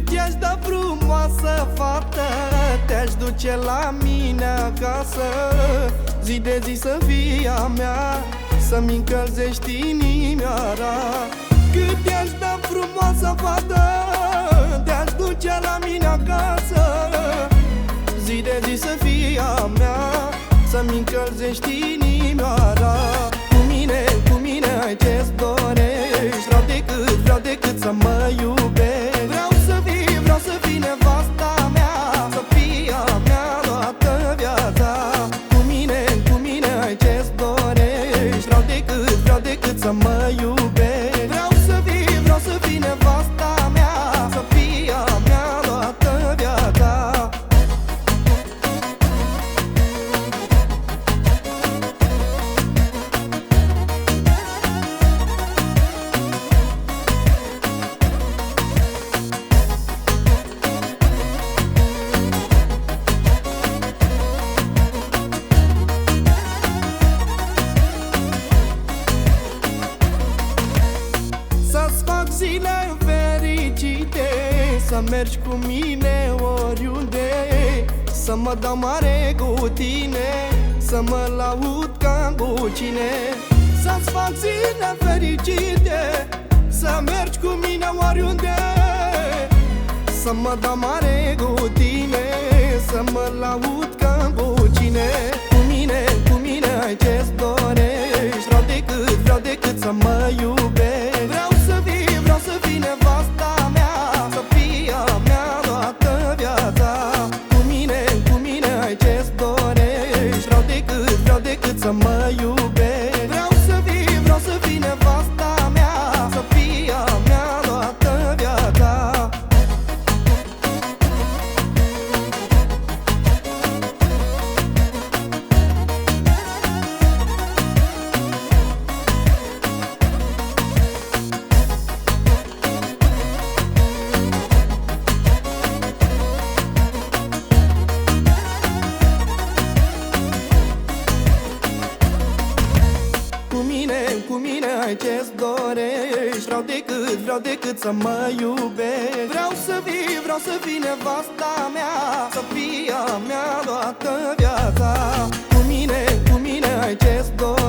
te-aș da frumoasă fată Te-aș duce la mine acasă. Zi de zi să fii a mea Să-mi încălzești inimioara. Cât te-aș da frumoasă fată Te-aș duce la mine acasă. Zi de zi să fii a mea Să-mi încălzești inimioara Să mergi cu mine oriunde Să mă dau mare cu tine Să mă laud ca cu cine Să-ți fac zile fericite Să mergi cu mine oriunde Să mă dau mare cu tine Să mă laud ca cu ai ce-ți dorești. Vreau decât, vreau decât să mă iubești. Vreau să fii, vreau să fii nevasta mea Să fii a mea toată viața. Cu mine, cu mine ai ce-ți dorești